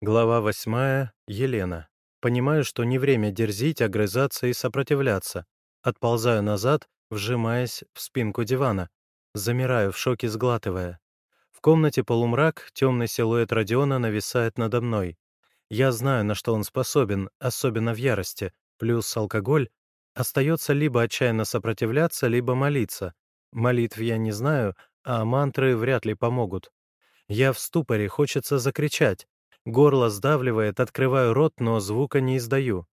Глава восьмая. Елена. Понимаю, что не время дерзить, огрызаться и сопротивляться. Отползаю назад, вжимаясь в спинку дивана. Замираю, в шоке сглатывая. В комнате полумрак, темный силуэт Родиона нависает надо мной. Я знаю, на что он способен, особенно в ярости, плюс алкоголь. Остается либо отчаянно сопротивляться, либо молиться. Молитв я не знаю, а мантры вряд ли помогут. Я в ступоре, хочется закричать. Горло сдавливает, открываю рот, но звука не издаю.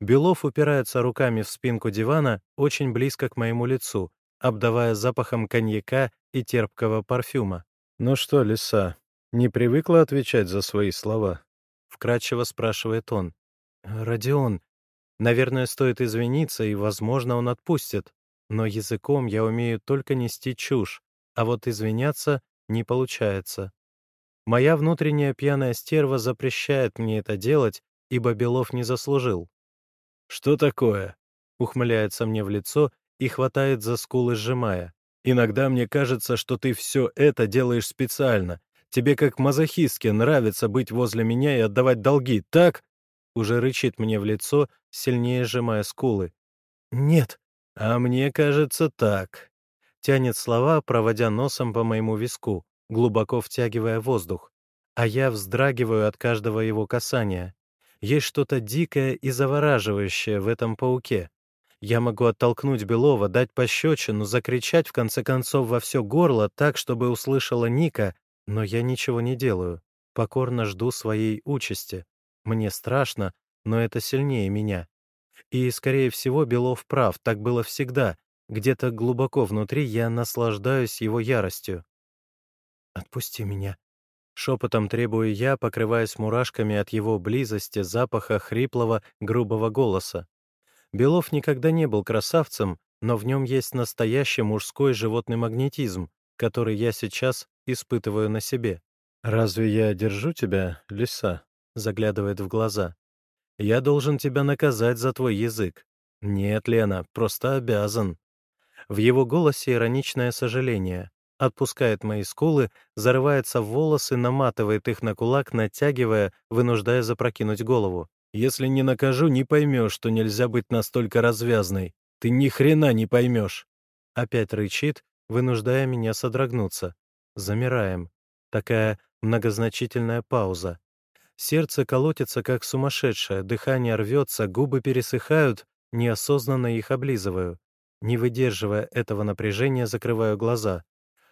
Белов упирается руками в спинку дивана очень близко к моему лицу, обдавая запахом коньяка и терпкого парфюма. «Ну что, лиса, не привыкла отвечать за свои слова?» — вкратчиво спрашивает он. «Родион, наверное, стоит извиниться, и, возможно, он отпустит. Но языком я умею только нести чушь, а вот извиняться не получается. Моя внутренняя пьяная стерва запрещает мне это делать, ибо Белов не заслужил. «Что такое?» — ухмыляется мне в лицо и хватает за скулы, сжимая. «Иногда мне кажется, что ты все это делаешь специально. Тебе как мазохистке нравится быть возле меня и отдавать долги, так?» Уже рычит мне в лицо, сильнее сжимая скулы. «Нет, а мне кажется так». Тянет слова, проводя носом по моему виску глубоко втягивая воздух, а я вздрагиваю от каждого его касания. Есть что-то дикое и завораживающее в этом пауке. Я могу оттолкнуть Белова, дать пощечину, закричать в конце концов во все горло так, чтобы услышала Ника, но я ничего не делаю. Покорно жду своей участи. Мне страшно, но это сильнее меня. И, скорее всего, Белов прав, так было всегда. Где-то глубоко внутри я наслаждаюсь его яростью. «Отпусти меня», — шепотом требую я, покрываясь мурашками от его близости, запаха хриплого, грубого голоса. Белов никогда не был красавцем, но в нем есть настоящий мужской животный магнетизм, который я сейчас испытываю на себе. «Разве я держу тебя, лиса?» — заглядывает в глаза. «Я должен тебя наказать за твой язык». «Нет, Лена, просто обязан». В его голосе ироничное сожаление отпускает мои скулы, зарывается в волосы, наматывает их на кулак, натягивая, вынуждая запрокинуть голову. «Если не накажу, не поймешь, что нельзя быть настолько развязной. Ты ни хрена не поймешь!» Опять рычит, вынуждая меня содрогнуться. Замираем. Такая многозначительная пауза. Сердце колотится, как сумасшедшее, дыхание рвется, губы пересыхают, неосознанно их облизываю. Не выдерживая этого напряжения, закрываю глаза.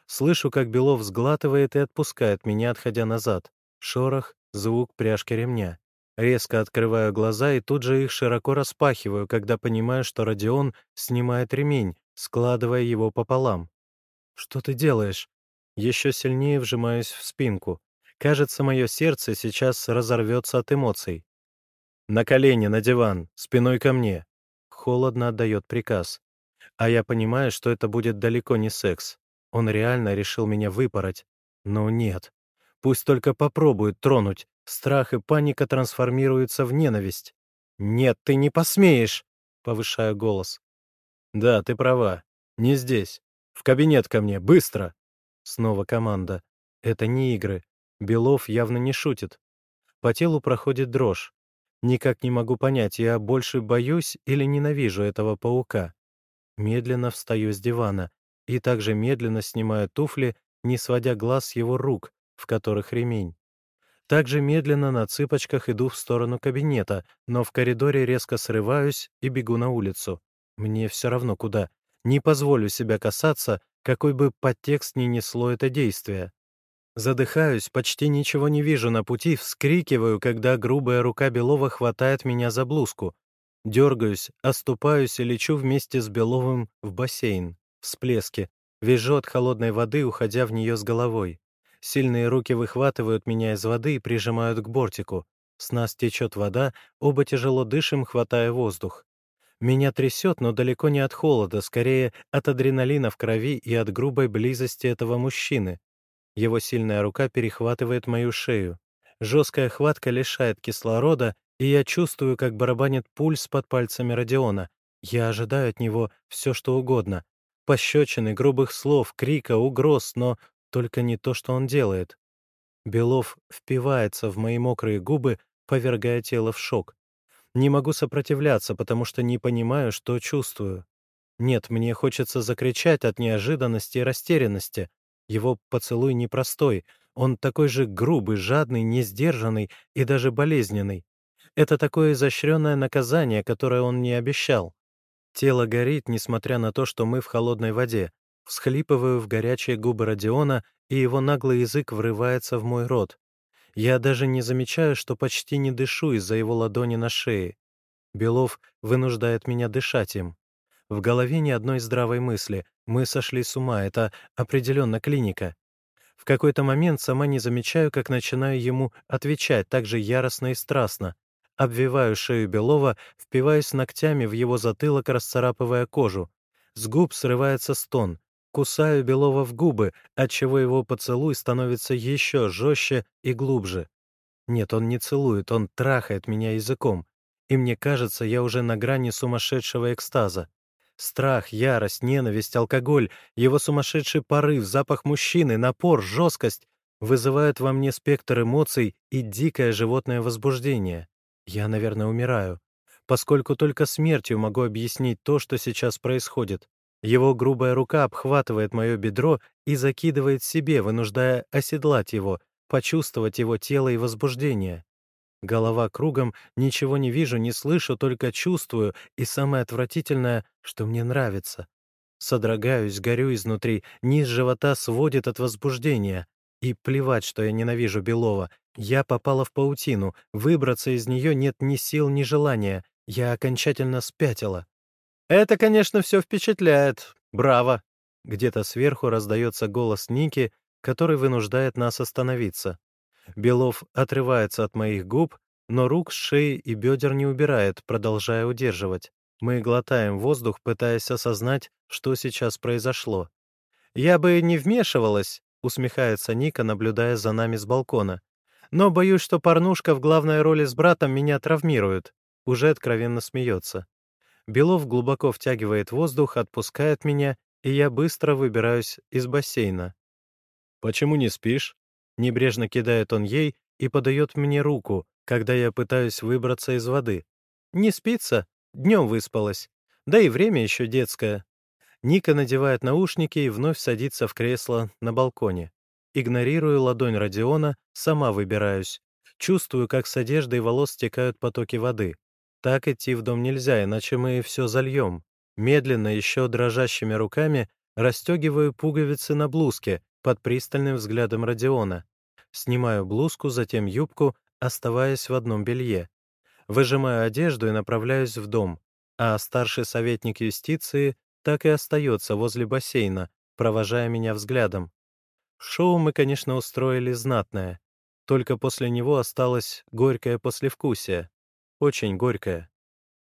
Слышу, как Белов сглатывает и отпускает меня, отходя назад. Шорох, звук пряжки ремня. Резко открываю глаза и тут же их широко распахиваю, когда понимаю, что Родион снимает ремень, складывая его пополам. «Что ты делаешь?» Еще сильнее вжимаюсь в спинку. Кажется, мое сердце сейчас разорвется от эмоций. «На колени, на диван, спиной ко мне!» Холодно отдает приказ. А я понимаю, что это будет далеко не секс. Он реально решил меня выпороть. Но нет. Пусть только попробует тронуть. Страх и паника трансформируются в ненависть. «Нет, ты не посмеешь!» — повышаю голос. «Да, ты права. Не здесь. В кабинет ко мне, быстро!» Снова команда. Это не игры. Белов явно не шутит. По телу проходит дрожь. Никак не могу понять, я больше боюсь или ненавижу этого паука. Медленно встаю с дивана и также медленно снимаю туфли, не сводя глаз с его рук, в которых ремень. Также медленно на цыпочках иду в сторону кабинета, но в коридоре резко срываюсь и бегу на улицу. Мне все равно куда. Не позволю себя касаться, какой бы подтекст ни несло это действие. Задыхаюсь, почти ничего не вижу на пути, вскрикиваю, когда грубая рука Белова хватает меня за блузку. Дергаюсь, оступаюсь и лечу вместе с Беловым в бассейн всплески. Вижу от холодной воды, уходя в нее с головой. Сильные руки выхватывают меня из воды и прижимают к бортику. С нас течет вода, оба тяжело дышим, хватая воздух. Меня трясет, но далеко не от холода, скорее от адреналина в крови и от грубой близости этого мужчины. Его сильная рука перехватывает мою шею. Жесткая хватка лишает кислорода, и я чувствую, как барабанит пульс под пальцами Родиона. Я ожидаю от него все, что угодно пощечины, грубых слов, крика, угроз, но только не то, что он делает. Белов впивается в мои мокрые губы, повергая тело в шок. Не могу сопротивляться, потому что не понимаю, что чувствую. Нет, мне хочется закричать от неожиданности и растерянности. Его поцелуй непростой, он такой же грубый, жадный, несдержанный и даже болезненный. Это такое изощренное наказание, которое он не обещал. Тело горит, несмотря на то, что мы в холодной воде. Всхлипываю в горячие губы Родиона, и его наглый язык врывается в мой рот. Я даже не замечаю, что почти не дышу из-за его ладони на шее. Белов вынуждает меня дышать им. В голове ни одной здравой мысли. Мы сошли с ума, это определенно клиника. В какой-то момент сама не замечаю, как начинаю ему отвечать так же яростно и страстно. Обвиваю шею Белова, впиваясь ногтями в его затылок, расцарапывая кожу. С губ срывается стон. Кусаю Белова в губы, отчего его поцелуй становится еще жестче и глубже. Нет, он не целует, он трахает меня языком. И мне кажется, я уже на грани сумасшедшего экстаза. Страх, ярость, ненависть, алкоголь, его сумасшедший порыв, запах мужчины, напор, жесткость вызывают во мне спектр эмоций и дикое животное возбуждение. Я, наверное, умираю, поскольку только смертью могу объяснить то, что сейчас происходит. Его грубая рука обхватывает мое бедро и закидывает себе, вынуждая оседлать его, почувствовать его тело и возбуждение. Голова кругом, ничего не вижу, не слышу, только чувствую, и самое отвратительное, что мне нравится. Содрогаюсь, горю изнутри, низ живота сводит от возбуждения. И плевать, что я ненавижу Белова. Я попала в паутину, выбраться из нее нет ни сил, ни желания. Я окончательно спятила. «Это, конечно, все впечатляет. Браво!» Где-то сверху раздается голос Ники, который вынуждает нас остановиться. Белов отрывается от моих губ, но рук с шеи и бедер не убирает, продолжая удерживать. Мы глотаем воздух, пытаясь осознать, что сейчас произошло. «Я бы не вмешивалась», — усмехается Ника, наблюдая за нами с балкона. «Но боюсь, что порнушка в главной роли с братом меня травмирует». Уже откровенно смеется. Белов глубоко втягивает воздух, отпускает меня, и я быстро выбираюсь из бассейна. «Почему не спишь?» Небрежно кидает он ей и подает мне руку, когда я пытаюсь выбраться из воды. «Не спится? Днем выспалась. Да и время еще детское». Ника надевает наушники и вновь садится в кресло на балконе. Игнорирую ладонь Родиона, сама выбираюсь. Чувствую, как с одежды и волос стекают потоки воды. Так идти в дом нельзя, иначе мы все зальем. Медленно, еще дрожащими руками, расстегиваю пуговицы на блузке под пристальным взглядом Родиона. Снимаю блузку, затем юбку, оставаясь в одном белье. Выжимаю одежду и направляюсь в дом, а старший советник юстиции так и остается возле бассейна, провожая меня взглядом. Шоу мы, конечно, устроили знатное. Только после него осталось горькое послевкусие очень горькая.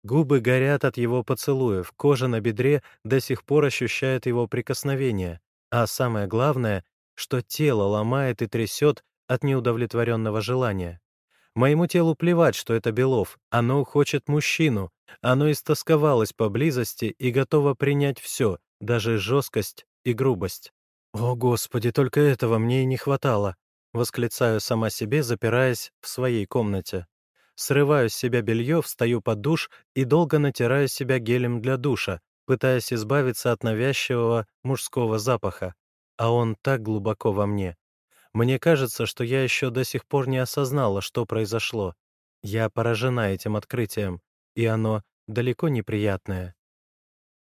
Губы горят от его поцелуев, кожа на бедре до сих пор ощущает его прикосновение, а самое главное, что тело ломает и трясет от неудовлетворенного желания. Моему телу плевать, что это Белов, оно хочет мужчину, оно истосковалось по близости и готово принять все, даже жесткость и грубость. «О, Господи, только этого мне и не хватало!» — восклицаю сама себе, запираясь в своей комнате. Срываю с себя белье, встаю под душ и долго натираю себя гелем для душа, пытаясь избавиться от навязчивого мужского запаха. А он так глубоко во мне. Мне кажется, что я еще до сих пор не осознала, что произошло. Я поражена этим открытием, и оно далеко неприятное.